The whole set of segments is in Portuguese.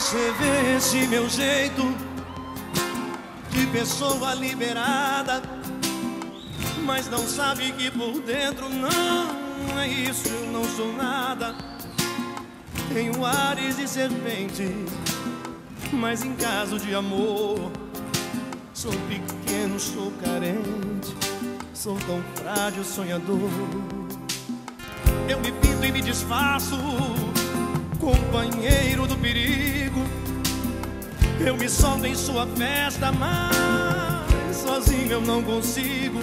Você vê esse meu jeito de pessoa liberada, mas não sabe que por dentro não é isso, eu não sou nada. Tenho ares de serpente, mas em caso de amor, sou pequeno, sou carente, sou tão frágil, sonhador. Eu me pinto e me desfaço companheiro do perigo. Eu me solto em sua festa, mas sozinho eu não consigo.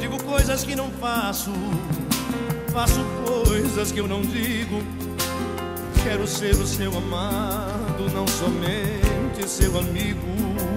Digo coisas que não faço, faço coisas que eu não digo. Quero ser o seu amado, não somente seu amigo.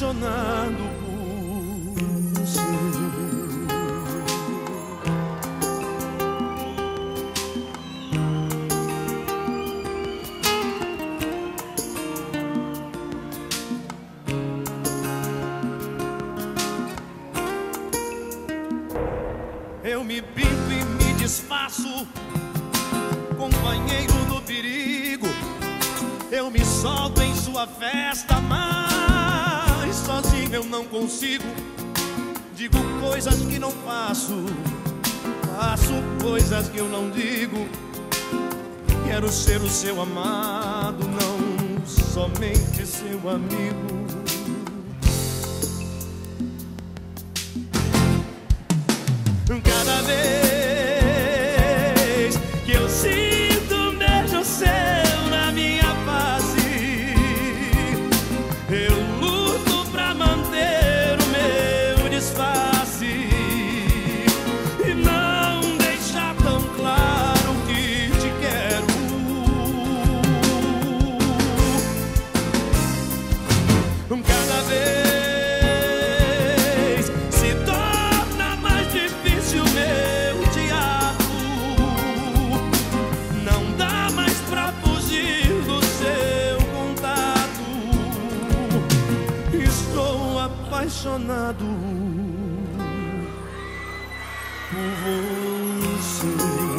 Apaixonado por você. Eu me pinto e me desfaço, companheiro do perigo. Eu me solto em sua festa, mas sozinho eu não consigo. Digo coisas que não faço, faço coisas que eu não digo. Quero ser o seu amado, não somente seu amigo. apaixonado por você.